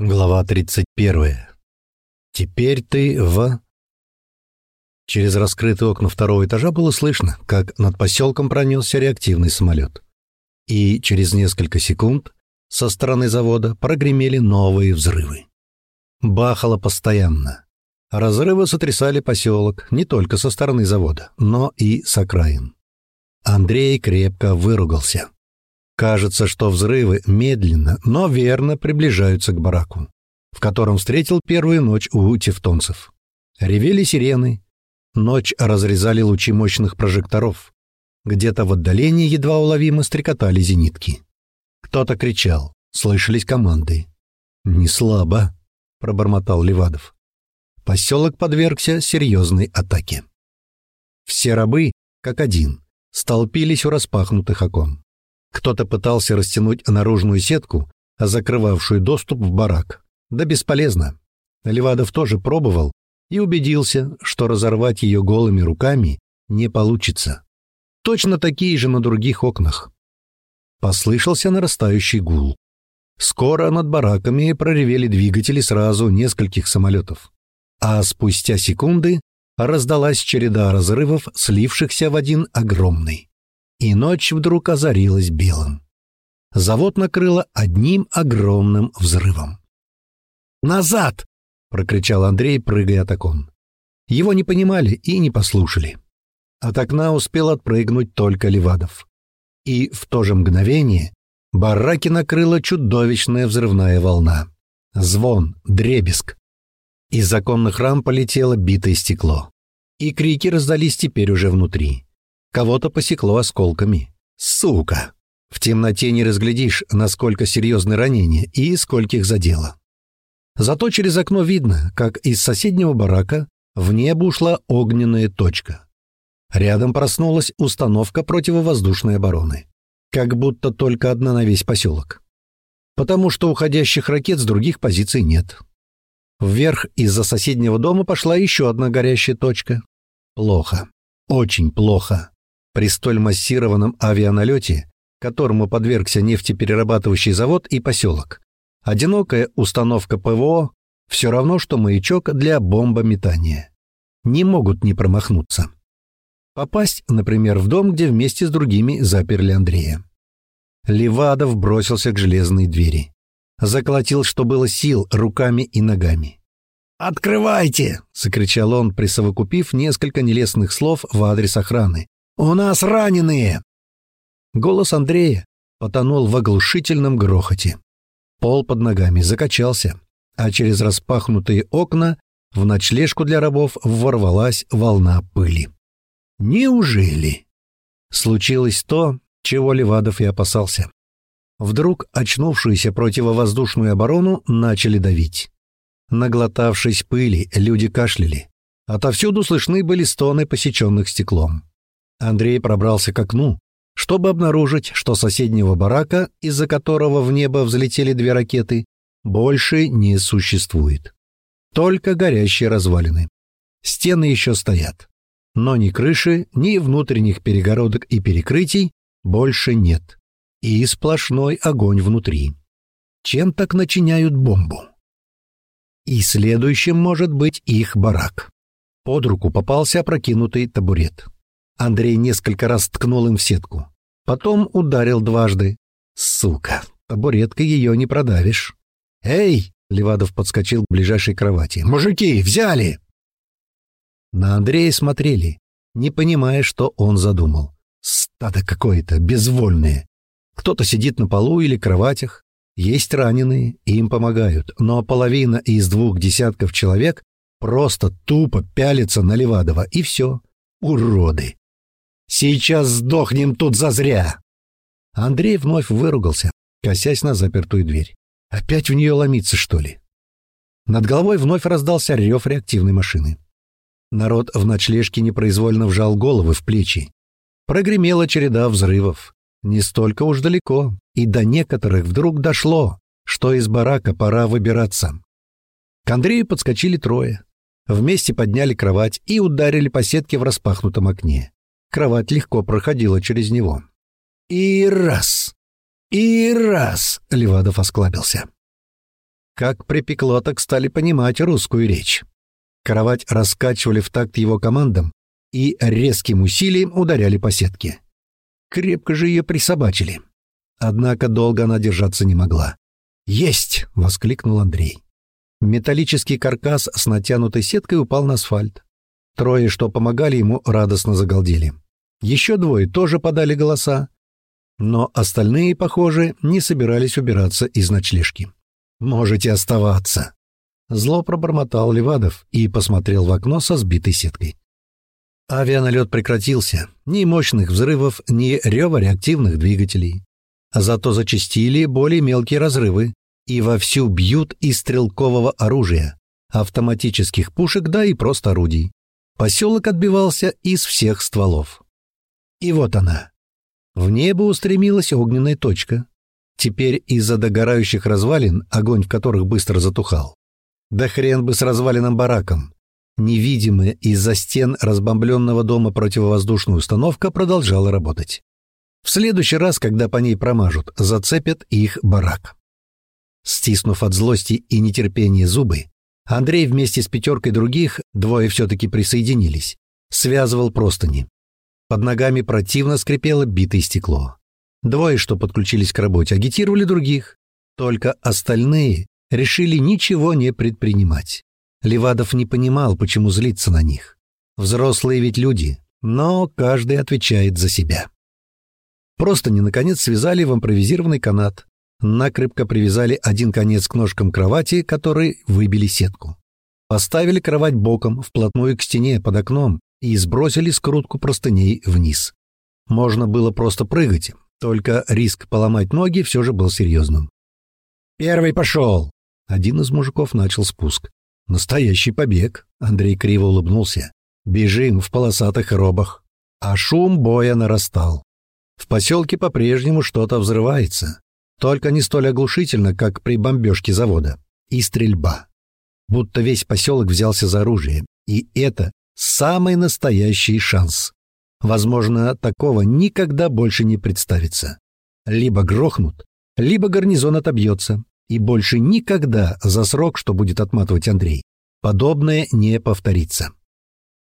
Глава 31. Теперь ты в... Через раскрытые окна второго этажа было слышно, как над поселком пронесся реактивный самолет. И через несколько секунд со стороны завода прогремели новые взрывы. Бахало постоянно. Разрывы сотрясали поселок не только со стороны завода, но и с окраин. Андрей крепко выругался. Кажется, что взрывы медленно, но верно приближаются к бараку, в котором встретил первую ночь у тевтонцев. Ревели сирены. Ночь разрезали лучи мощных прожекторов. Где-то в отдалении едва уловимо стрекотали зенитки. Кто-то кричал, слышались команды. «Не слабо», — пробормотал Левадов. Поселок подвергся серьезной атаке. Все рабы, как один, столпились у распахнутых окон. Кто-то пытался растянуть наружную сетку, закрывавшую доступ в барак. Да бесполезно. Левадов тоже пробовал и убедился, что разорвать ее голыми руками не получится. Точно такие же на других окнах. Послышался нарастающий гул. Скоро над бараками проревели двигатели сразу нескольких самолетов. А спустя секунды раздалась череда разрывов, слившихся в один огромный и ночь вдруг озарилась белым. Завод накрыло одним огромным взрывом. «Назад!» — прокричал Андрей, прыгая от окон. Его не понимали и не послушали. От окна успел отпрыгнуть только Левадов. И в то же мгновение бараки накрыла чудовищная взрывная волна. Звон, дребезг. Из законных рам полетело битое стекло. И крики раздались теперь уже внутри. Кого-то посекло осколками. Сука! В темноте не разглядишь, насколько серьезны ранения и скольких задело. Зато через окно видно, как из соседнего барака в небо ушла огненная точка. Рядом проснулась установка противовоздушной обороны. Как будто только одна на весь поселок. Потому что уходящих ракет с других позиций нет. Вверх из-за соседнего дома пошла еще одна горящая точка. Плохо. Очень плохо. При столь массированном авианалете, которому подвергся нефтеперерабатывающий завод и поселок, одинокая установка ПВО все равно, что маячок для бомбометания. Не могут не промахнуться. Попасть, например, в дом, где вместе с другими заперли Андрея. Левадов бросился к железной двери. Заколотил, что было сил, руками и ногами. «Открывайте!» — закричал он, присовокупив несколько нелестных слов в адрес охраны, «У нас раненые!» Голос Андрея потонул в оглушительном грохоте. Пол под ногами закачался, а через распахнутые окна в ночлежку для рабов ворвалась волна пыли. Неужели? Случилось то, чего Левадов и опасался. Вдруг очнувшуюся противовоздушную оборону начали давить. Наглотавшись пыли, люди кашляли. Отовсюду слышны были стоны посеченных стеклом. Андрей пробрался к окну, чтобы обнаружить, что соседнего барака, из-за которого в небо взлетели две ракеты, больше не существует. Только горящие развалины. Стены еще стоят. Но ни крыши, ни внутренних перегородок и перекрытий больше нет. И сплошной огонь внутри. Чем так начиняют бомбу? И следующим может быть их барак. Под руку попался опрокинутый табурет. Андрей несколько раз ткнул им в сетку. Потом ударил дважды. Сука, табуреткой ее не продавишь. «Эй!» — Левадов подскочил к ближайшей кровати. «Мужики, взяли!» На Андрея смотрели, не понимая, что он задумал. Стадо какое-то, безвольное. Кто-то сидит на полу или кроватях. Есть раненые, им помогают, но половина из двух десятков человек просто тупо пялится на Левадова, и все. Уроды! Сейчас сдохнем тут зазря!» Андрей вновь выругался, косясь на запертую дверь. «Опять в нее ломиться, что ли?» Над головой вновь раздался рев реактивной машины. Народ в ночлежке непроизвольно вжал головы в плечи. Прогремела череда взрывов. Не столько уж далеко, и до некоторых вдруг дошло, что из барака пора выбираться. К Андрею подскочили трое. Вместе подняли кровать и ударили по сетке в распахнутом окне. Кровать легко проходила через него. «И раз! И раз!» — Левадов осклабился. Как припекло, так стали понимать русскую речь. Кровать раскачивали в такт его командам и резким усилием ударяли по сетке. Крепко же ее присобачили. Однако долго она держаться не могла. «Есть!» — воскликнул Андрей. Металлический каркас с натянутой сеткой упал на асфальт. Трое, что помогали ему, радостно загалдели. Еще двое тоже подали голоса, но остальные, похоже, не собирались убираться из ночлежки. «Можете оставаться!» Зло пробормотал Левадов и посмотрел в окно со сбитой сеткой. Авианалет прекратился. Ни мощных взрывов, ни рева реактивных двигателей. Зато зачастили более мелкие разрывы и вовсю бьют из стрелкового оружия, автоматических пушек, да и просто орудий. Поселок отбивался из всех стволов. И вот она. В небо устремилась огненная точка. Теперь из-за догорающих развалин, огонь в которых быстро затухал. Да хрен бы с развалином бараком. Невидимая из-за стен разбомбленного дома противовоздушная установка продолжала работать. В следующий раз, когда по ней промажут, зацепят их барак. Стиснув от злости и нетерпения зубы, Андрей вместе с пятеркой других, двое все-таки присоединились, связывал простыни. Под ногами противно скрипело битое стекло. Двое, что подключились к работе, агитировали других. Только остальные решили ничего не предпринимать. Левадов не понимал, почему злиться на них. Взрослые ведь люди, но каждый отвечает за себя. Просто не наконец связали в импровизированный канат, накрепко привязали один конец к ножкам кровати, которые выбили сетку. Поставили кровать боком, вплотную к стене под окном и сбросили скрутку простыней вниз. Можно было просто прыгать, только риск поломать ноги все же был серьезным. «Первый пошел!» Один из мужиков начал спуск. «Настоящий побег!» Андрей криво улыбнулся. «Бежим в полосатых робах!» А шум боя нарастал. В поселке по-прежнему что-то взрывается. Только не столь оглушительно, как при бомбежке завода. И стрельба. Будто весь поселок взялся за оружие. И это самый настоящий шанс. Возможно, такого никогда больше не представится. Либо грохнут, либо гарнизон отобьется. И больше никогда за срок, что будет отматывать Андрей, подобное не повторится.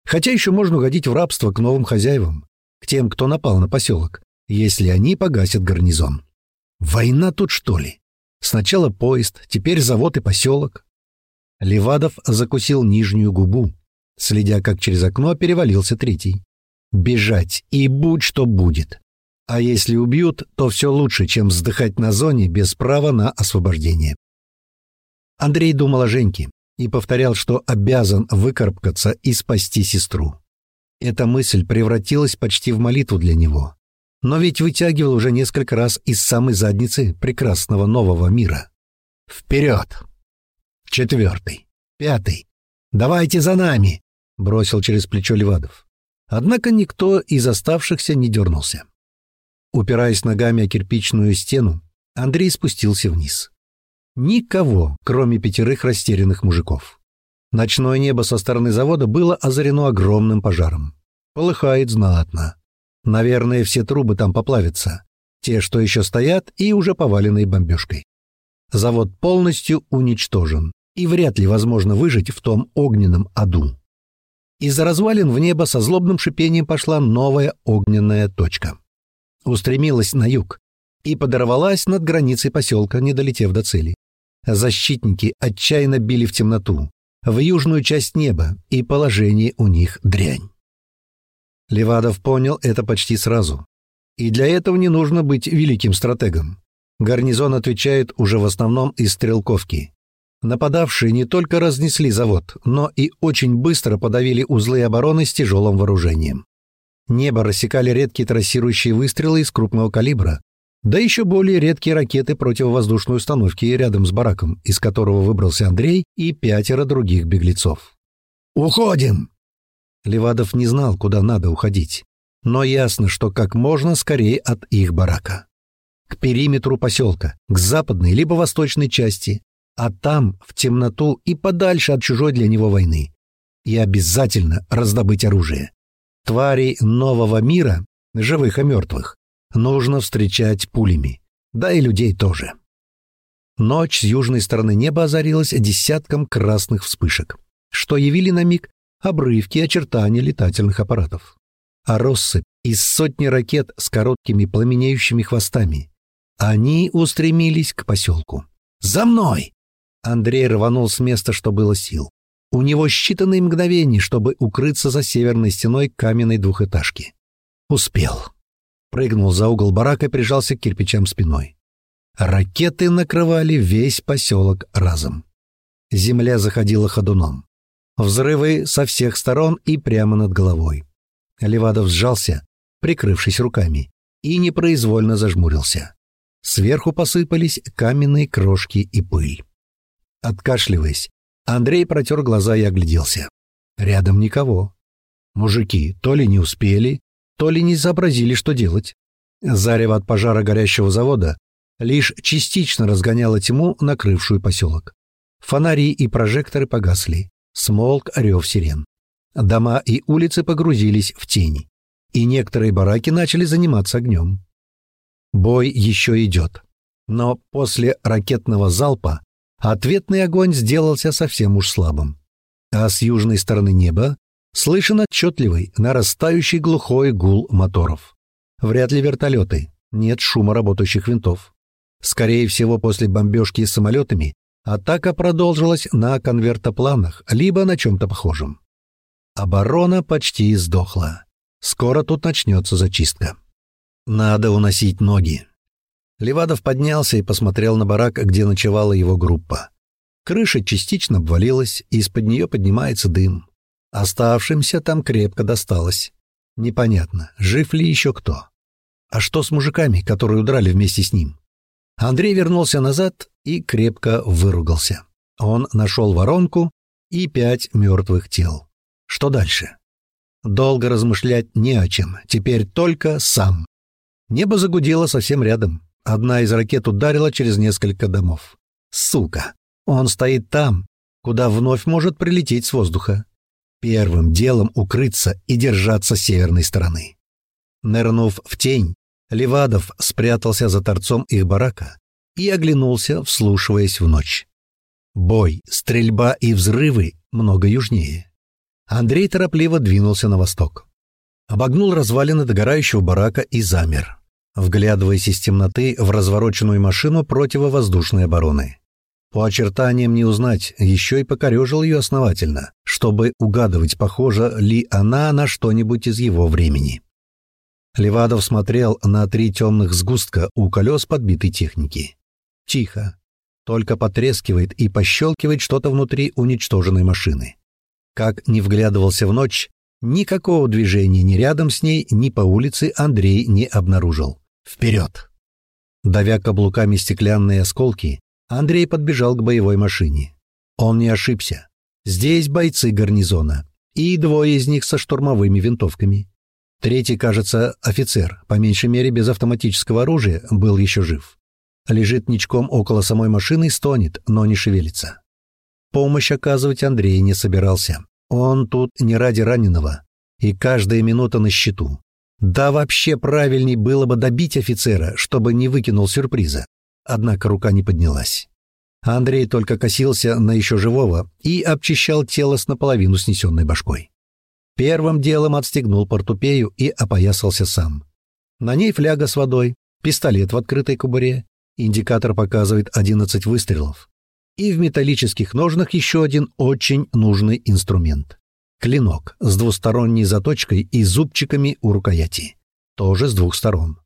Хотя еще можно угодить в рабство к новым хозяевам, к тем, кто напал на поселок если они погасят гарнизон. Война тут, что ли? Сначала поезд, теперь завод и поселок. Левадов закусил нижнюю губу, следя, как через окно перевалился третий. Бежать, и будь что будет. А если убьют, то все лучше, чем вздыхать на зоне без права на освобождение. Андрей думал о Женьке и повторял, что обязан выкарабкаться и спасти сестру. Эта мысль превратилась почти в молитву для него но ведь вытягивал уже несколько раз из самой задницы прекрасного нового мира. Вперед! Четвертый, пятый. Давайте за нами! Бросил через плечо Левадов. Однако никто из оставшихся не дернулся. Упираясь ногами о кирпичную стену, Андрей спустился вниз. Никого, кроме пятерых растерянных мужиков. Ночное небо со стороны завода было озарено огромным пожаром. Полыхает знатно. Наверное, все трубы там поплавятся. Те, что еще стоят, и уже поваленные бомбежкой. Завод полностью уничтожен, и вряд ли возможно выжить в том огненном аду. Из-за развалин в небо со злобным шипением пошла новая огненная точка. Устремилась на юг и подорвалась над границей поселка, не долетев до цели. Защитники отчаянно били в темноту, в южную часть неба, и положение у них дрянь. Левадов понял это почти сразу. И для этого не нужно быть великим стратегом. Гарнизон отвечает уже в основном из стрелковки. Нападавшие не только разнесли завод, но и очень быстро подавили узлы обороны с тяжелым вооружением. Небо рассекали редкие трассирующие выстрелы из крупного калибра, да еще более редкие ракеты противовоздушной установки рядом с бараком, из которого выбрался Андрей и пятеро других беглецов. «Уходим!» Левадов не знал, куда надо уходить, но ясно, что как можно скорее от их барака. К периметру поселка, к западной либо восточной части, а там, в темноту и подальше от чужой для него войны. И обязательно раздобыть оружие. Тварей нового мира, живых и мертвых, нужно встречать пулями. Да и людей тоже. Ночь с южной стороны неба озарилась десятком красных вспышек, что явили на миг обрывки очертания летательных аппаратов. А россыпь из сотни ракет с короткими пламенеющими хвостами. Они устремились к поселку. «За мной!» Андрей рванул с места, что было сил. У него считанные мгновения, чтобы укрыться за северной стеной каменной двухэтажки. Успел. Прыгнул за угол барака и прижался к кирпичам спиной. Ракеты накрывали весь поселок разом. Земля заходила ходуном. Взрывы со всех сторон и прямо над головой. Левадов сжался, прикрывшись руками, и непроизвольно зажмурился. Сверху посыпались каменные крошки и пыль. Откашливаясь, Андрей протер глаза и огляделся. Рядом никого. Мужики то ли не успели, то ли не сообразили, что делать. Зарево от пожара горящего завода лишь частично разгоняло тьму, накрывшую поселок. Фонари и прожекторы погасли. Смолк рев сирен. Дома и улицы погрузились в тени, и некоторые бараки начали заниматься огнем. Бой еще идет, но после ракетного залпа ответный огонь сделался совсем уж слабым. А с южной стороны неба слышен отчетливый, нарастающий глухой гул моторов. Вряд ли вертолеты, нет шума работающих винтов. Скорее всего, после бомбежки самолетами атака продолжилась на конвертопланах, либо на чем-то похожем. Оборона почти сдохла. Скоро тут начнется зачистка. Надо уносить ноги. Левадов поднялся и посмотрел на барак, где ночевала его группа. Крыша частично обвалилась, и из-под нее поднимается дым. Оставшимся там крепко досталось. Непонятно, жив ли еще кто. А что с мужиками, которые удрали вместе с ним? Андрей вернулся назад и крепко выругался. Он нашел воронку и пять мертвых тел. Что дальше? Долго размышлять не о чем, теперь только сам. Небо загудело совсем рядом. Одна из ракет ударила через несколько домов. Сука! Он стоит там, куда вновь может прилететь с воздуха. Первым делом укрыться и держаться северной стороны. Нырнув в тень, Левадов спрятался за торцом их барака и оглянулся, вслушиваясь в ночь. Бой, стрельба и взрывы много южнее. Андрей торопливо двинулся на восток. Обогнул развалины догорающего барака и замер, вглядываясь из темноты в развороченную машину противовоздушной обороны. По очертаниям не узнать, еще и покорежил ее основательно, чтобы угадывать, похожа ли она на что-нибудь из его времени. Левадов смотрел на три темных сгустка у колес подбитой техники. Тихо. Только потрескивает и пощелкивает что-то внутри уничтоженной машины. Как не вглядывался в ночь, никакого движения ни рядом с ней, ни по улице Андрей не обнаружил. Вперед! Давя каблуками стеклянные осколки, Андрей подбежал к боевой машине. Он не ошибся. Здесь бойцы гарнизона, и двое из них со штурмовыми винтовками. Третий, кажется, офицер, по меньшей мере без автоматического оружия, был еще жив. Лежит ничком около самой машины и стонет, но не шевелится. Помощь оказывать Андрей не собирался. Он тут не ради раненого, и каждая минута на счету. Да вообще правильней было бы добить офицера, чтобы не выкинул сюрприза. Однако рука не поднялась. Андрей только косился на еще живого и обчищал тело с наполовину снесенной башкой. Первым делом отстегнул портупею и опоясался сам. На ней фляга с водой, пистолет в открытой кобуре, индикатор показывает 11 выстрелов. И в металлических ножнах еще один очень нужный инструмент. Клинок с двусторонней заточкой и зубчиками у рукояти. Тоже с двух сторон.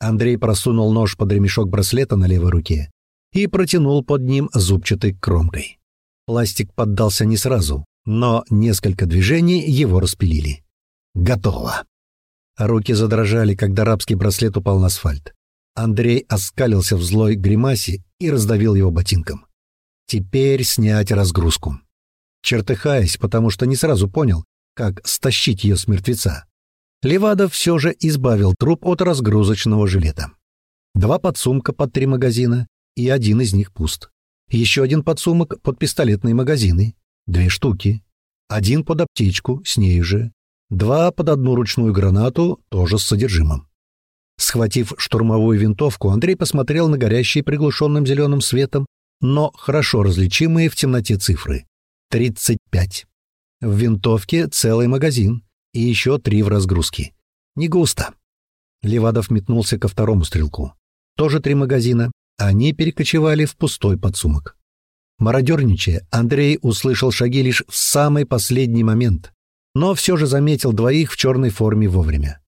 Андрей просунул нож под ремешок браслета на левой руке и протянул под ним зубчатой кромкой. Пластик поддался не сразу, но несколько движений его распилили. Готово. Руки задрожали, когда рабский браслет упал на асфальт. Андрей оскалился в злой гримасе и раздавил его ботинком. Теперь снять разгрузку. Чертыхаясь, потому что не сразу понял, как стащить ее с мертвеца, Левадов все же избавил труп от разгрузочного жилета. Два подсумка под три магазина, и один из них пуст. Еще один подсумок под пистолетные магазины. Две штуки. Один под аптечку, с ней же. Два под одну ручную гранату, тоже с содержимым. Схватив штурмовую винтовку, Андрей посмотрел на горящие приглушенным зеленым светом но хорошо различимые в темноте цифры. 35. В винтовке целый магазин и еще три в разгрузке. Не густо. Левадов метнулся ко второму стрелку. Тоже три магазина. Они перекочевали в пустой подсумок. Мародерничая, Андрей услышал шаги лишь в самый последний момент, но все же заметил двоих в черной форме вовремя.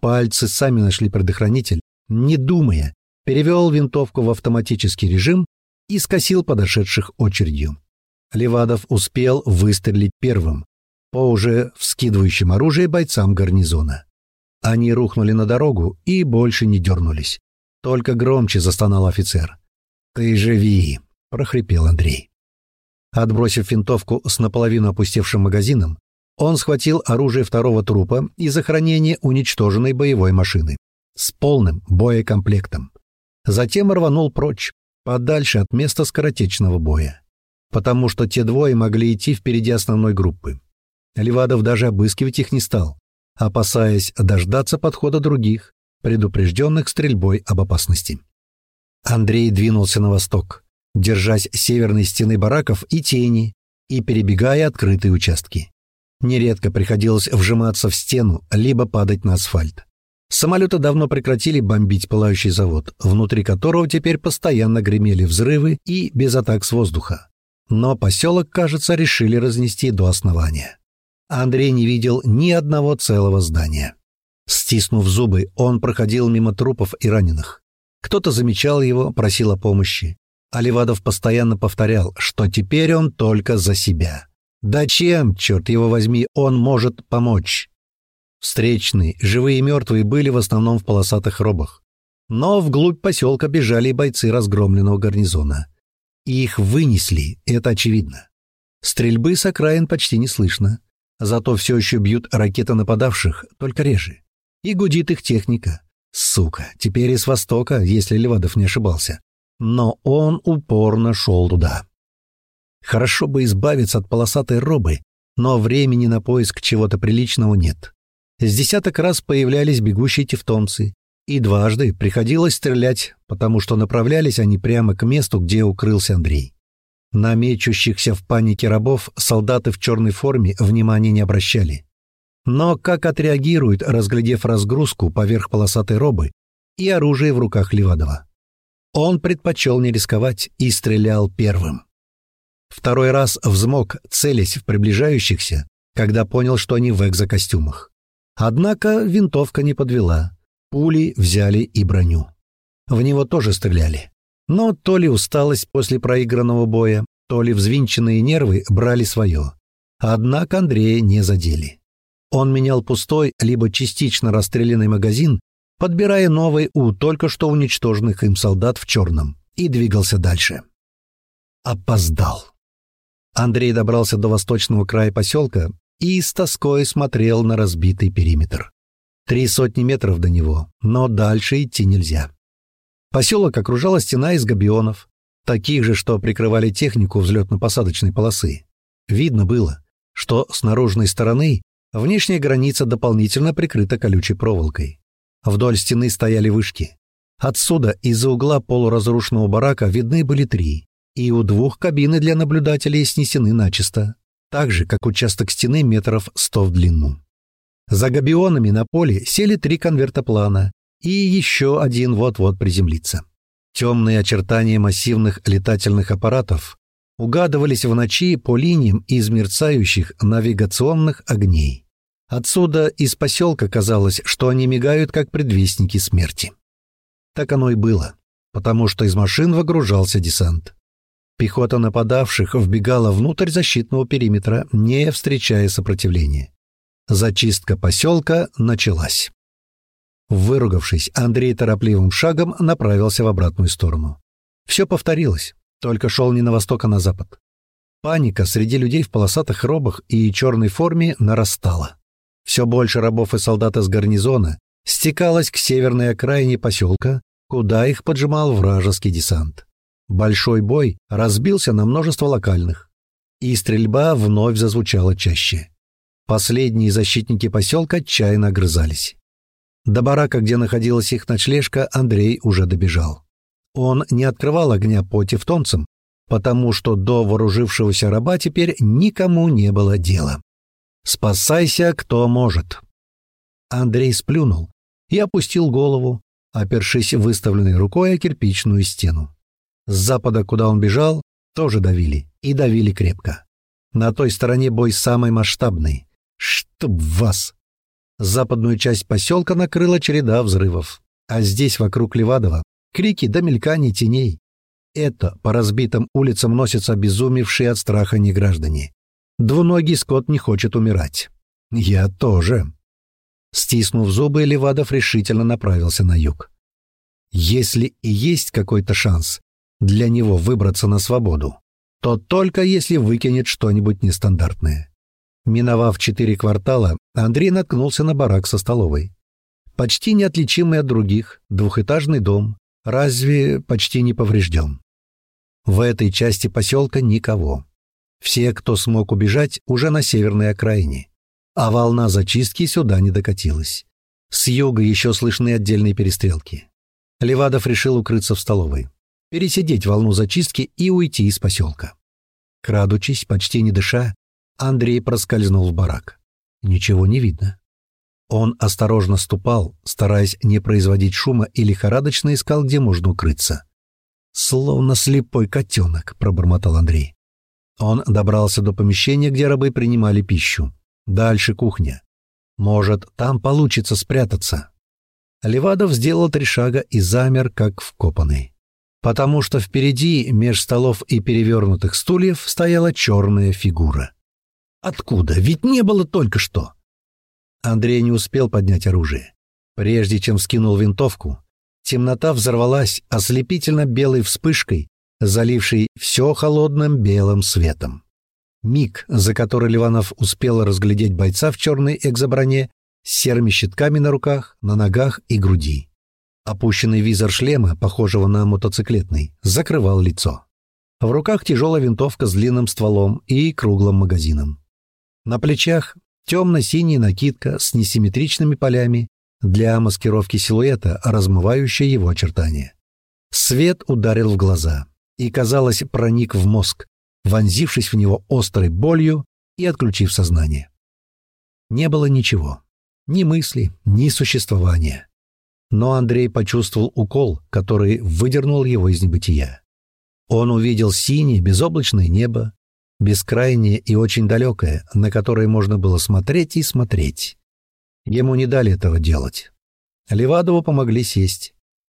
Пальцы сами нашли предохранитель, не думая, перевел винтовку в автоматический режим и скосил подошедших очередью. Левадов успел выстрелить первым по уже вскидывающим оружие бойцам гарнизона. Они рухнули на дорогу и больше не дернулись. Только громче застонал офицер. «Ты живи!» — прохрипел Андрей. Отбросив винтовку с наполовину опустевшим магазином, он схватил оружие второго трупа и захоронение уничтоженной боевой машины с полным боекомплектом. Затем рванул прочь, подальше от места скоротечного боя, потому что те двое могли идти впереди основной группы. Левадов даже обыскивать их не стал, опасаясь дождаться подхода других, предупрежденных стрельбой об опасности. Андрей двинулся на восток, держась северной стены бараков и тени и перебегая открытые участки. Нередко приходилось вжиматься в стену, либо падать на асфальт. Самолеты давно прекратили бомбить пылающий завод, внутри которого теперь постоянно гремели взрывы и без атак с воздуха. Но поселок, кажется, решили разнести до основания. Андрей не видел ни одного целого здания. Стиснув зубы, он проходил мимо трупов и раненых. Кто-то замечал его, просил о помощи. А постоянно повторял, что теперь он только за себя. Да чем, черт его возьми, он может помочь? Встречные, живые и мертвые, были в основном в полосатых робах. Но вглубь поселка бежали бойцы разгромленного гарнизона. Их вынесли, это очевидно. Стрельбы с окраин почти не слышно. Зато все еще бьют ракеты нападавших, только реже. И гудит их техника. Сука, теперь и с востока, если Левадов не ошибался. Но он упорно шел туда. Хорошо бы избавиться от полосатой робы, но времени на поиск чего-то приличного нет. С десяток раз появлялись бегущие тевтонцы, и дважды приходилось стрелять, потому что направлялись они прямо к месту, где укрылся Андрей. На мечущихся в панике рабов солдаты в черной форме внимания не обращали. Но как отреагируют, разглядев разгрузку поверх полосатой робы и оружие в руках Левадова? Он предпочел не рисковать и стрелял первым. Второй раз взмок, целясь в приближающихся, когда понял, что они в экзокостюмах. Однако винтовка не подвела. Пули взяли и броню. В него тоже стреляли. Но то ли усталость после проигранного боя, то ли взвинченные нервы брали свое. Однако Андрея не задели. Он менял пустой, либо частично расстрелянный магазин, подбирая новый у только что уничтоженных им солдат в черном, и двигался дальше. Опоздал. Андрей добрался до восточного края поселка и с тоской смотрел на разбитый периметр. Три сотни метров до него, но дальше идти нельзя. Поселок окружала стена из габионов, таких же, что прикрывали технику взлетно-посадочной полосы. Видно было, что с наружной стороны внешняя граница дополнительно прикрыта колючей проволокой. Вдоль стены стояли вышки. Отсюда, из-за угла полуразрушенного барака, видны были три, и у двух кабины для наблюдателей снесены начисто, так же, как участок стены метров сто в длину. За габионами на поле сели три конвертоплана, и еще один вот-вот приземлится. Темные очертания массивных летательных аппаратов угадывались в ночи по линиям из мерцающих навигационных огней. Отсюда из поселка казалось, что они мигают, как предвестники смерти. Так оно и было, потому что из машин выгружался десант. Пехота нападавших вбегала внутрь защитного периметра, не встречая сопротивления. Зачистка поселка началась. Выругавшись, Андрей торопливым шагом направился в обратную сторону. Все повторилось, только шел не на восток, а на запад. Паника среди людей в полосатых робах и черной форме нарастала. Все больше рабов и солдат из гарнизона стекалось к северной окраине поселка, куда их поджимал вражеский десант. Большой бой разбился на множество локальных, и стрельба вновь зазвучала чаще. Последние защитники поселка отчаянно огрызались. До барака, где находилась их ночлежка, Андрей уже добежал. Он не открывал огня по тевтонцам, потому что до вооружившегося раба теперь никому не было дела. «Спасайся, кто может!» Андрей сплюнул и опустил голову, опершись выставленной рукой о кирпичную стену. С запада, куда он бежал, тоже давили, и давили крепко. На той стороне бой самый масштабный. Чтоб вас! Западную часть поселка накрыла череда взрывов, а здесь, вокруг Левадова, крики до мелькания теней. Это по разбитым улицам носятся обезумевшие от страха неграждане. Двуногий скот не хочет умирать. Я тоже. Стиснув зубы, Левадов решительно направился на юг. Если и есть какой-то шанс для него выбраться на свободу, то только если выкинет что-нибудь нестандартное. Миновав четыре квартала, Андрей наткнулся на барак со столовой. Почти неотличимый от других, двухэтажный дом, разве почти не поврежден. В этой части поселка никого. Все, кто смог убежать, уже на северной окраине а волна зачистки сюда не докатилась. С юга еще слышны отдельные перестрелки. Левадов решил укрыться в столовой, пересидеть волну зачистки и уйти из поселка. Крадучись, почти не дыша, Андрей проскользнул в барак. Ничего не видно. Он осторожно ступал, стараясь не производить шума и лихорадочно искал, где можно укрыться. «Словно слепой котенок», — пробормотал Андрей. Он добрался до помещения, где рабы принимали пищу. Дальше кухня. Может, там получится спрятаться. Левадов сделал три шага и замер, как вкопанный. Потому что впереди, меж столов и перевернутых стульев, стояла черная фигура. Откуда? Ведь не было только что. Андрей не успел поднять оружие. Прежде чем скинул винтовку, темнота взорвалась ослепительно белой вспышкой, залившей все холодным белым светом. Миг, за который Ливанов успел разглядеть бойца в черной экзоброне с серыми щитками на руках, на ногах и груди. Опущенный визор шлема, похожего на мотоциклетный, закрывал лицо. В руках тяжелая винтовка с длинным стволом и круглым магазином. На плечах темно-синяя накидка с несимметричными полями для маскировки силуэта, размывающая его очертания. Свет ударил в глаза и, казалось, проник в мозг, вонзившись в него острой болью и отключив сознание. Не было ничего, ни мысли, ни существования. Но Андрей почувствовал укол, который выдернул его из небытия. Он увидел синее, безоблачное небо, бескрайнее и очень далекое, на которое можно было смотреть и смотреть. Ему не дали этого делать. Левадову помогли сесть.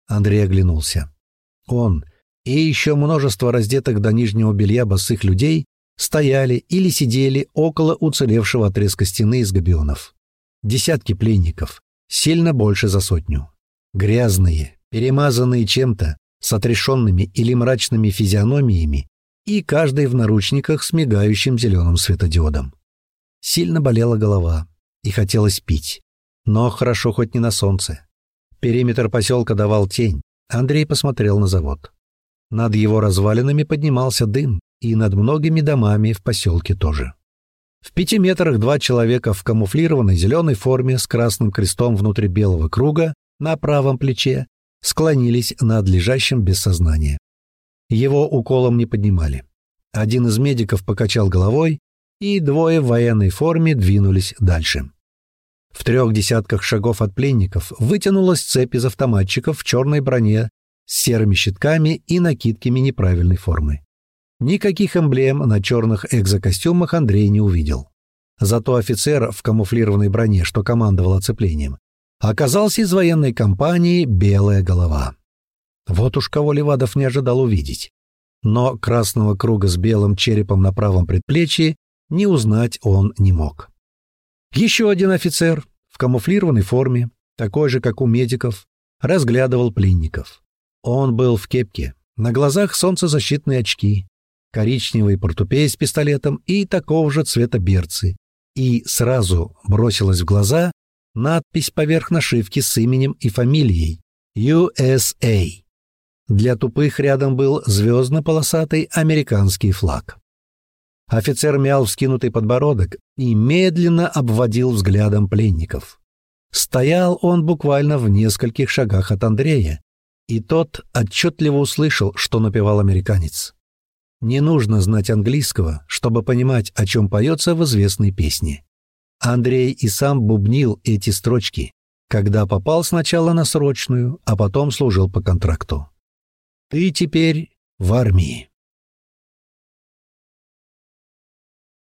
Андрей оглянулся. Он, и еще множество раздетых до нижнего белья босых людей стояли или сидели около уцелевшего отрезка стены из габионов. Десятки пленников, сильно больше за сотню. Грязные, перемазанные чем-то, с отрешенными или мрачными физиономиями и каждый в наручниках с мигающим зеленым светодиодом. Сильно болела голова и хотелось пить, но хорошо хоть не на солнце. Периметр поселка давал тень. Андрей посмотрел на завод. Над его развалинами поднимался дым, и над многими домами в поселке тоже. В пяти метрах два человека в камуфлированной зеленой форме с красным крестом внутри белого круга на правом плече склонились над лежащим без сознания. Его уколом не поднимали. Один из медиков покачал головой, и двое в военной форме двинулись дальше. В трех десятках шагов от пленников вытянулась цепь из автоматчиков в черной броне с серыми щитками и накидками неправильной формы. Никаких эмблем на черных экзокостюмах Андрей не увидел. Зато офицер в камуфлированной броне, что командовал оцеплением, оказался из военной компании «Белая голова». Вот уж кого Левадов не ожидал увидеть. Но красного круга с белым черепом на правом предплечье не узнать он не мог. Еще один офицер в камуфлированной форме, такой же, как у медиков, разглядывал пленников. Он был в кепке, на глазах солнцезащитные очки, коричневый портупей с пистолетом и такого же цвета берцы. И сразу бросилась в глаза надпись поверх нашивки с именем и фамилией USA. Для тупых рядом был звездно-полосатый американский флаг. Офицер мял вскинутый подбородок и медленно обводил взглядом пленников. Стоял он буквально в нескольких шагах от Андрея, и тот отчетливо услышал, что напевал американец. Не нужно знать английского, чтобы понимать, о чем поется в известной песне. Андрей и сам бубнил эти строчки, когда попал сначала на срочную, а потом служил по контракту. «Ты теперь в армии».